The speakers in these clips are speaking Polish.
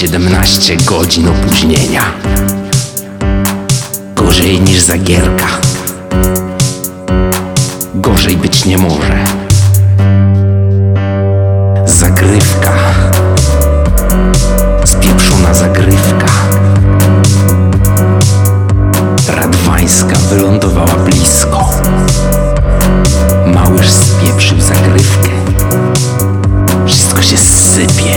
17 godzin opóźnienia. Gorzej niż Zagierka. Gorzej być nie może. Zagrywka. Spieprzona zagrywka. Radwańska wylądowała blisko. Małyż spieprzył zagrywkę. Wszystko się sypie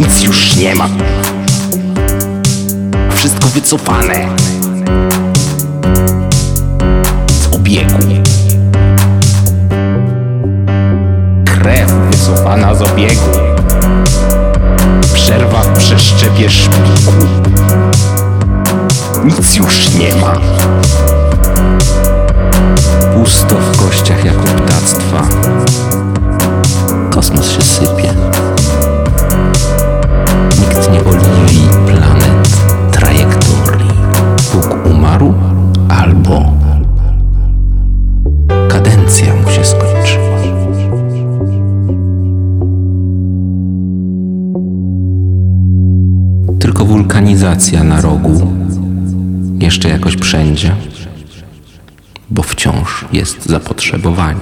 Nic już nie ma. Wszystko wycofane. Z obiegu. Krew wycofana z obiegu. Przerwa w przeszczepie szpiku. Nic już nie ma. Pusto w kościach jak wulkanizacja na rogu jeszcze jakoś wszędzie, bo wciąż jest zapotrzebowanie.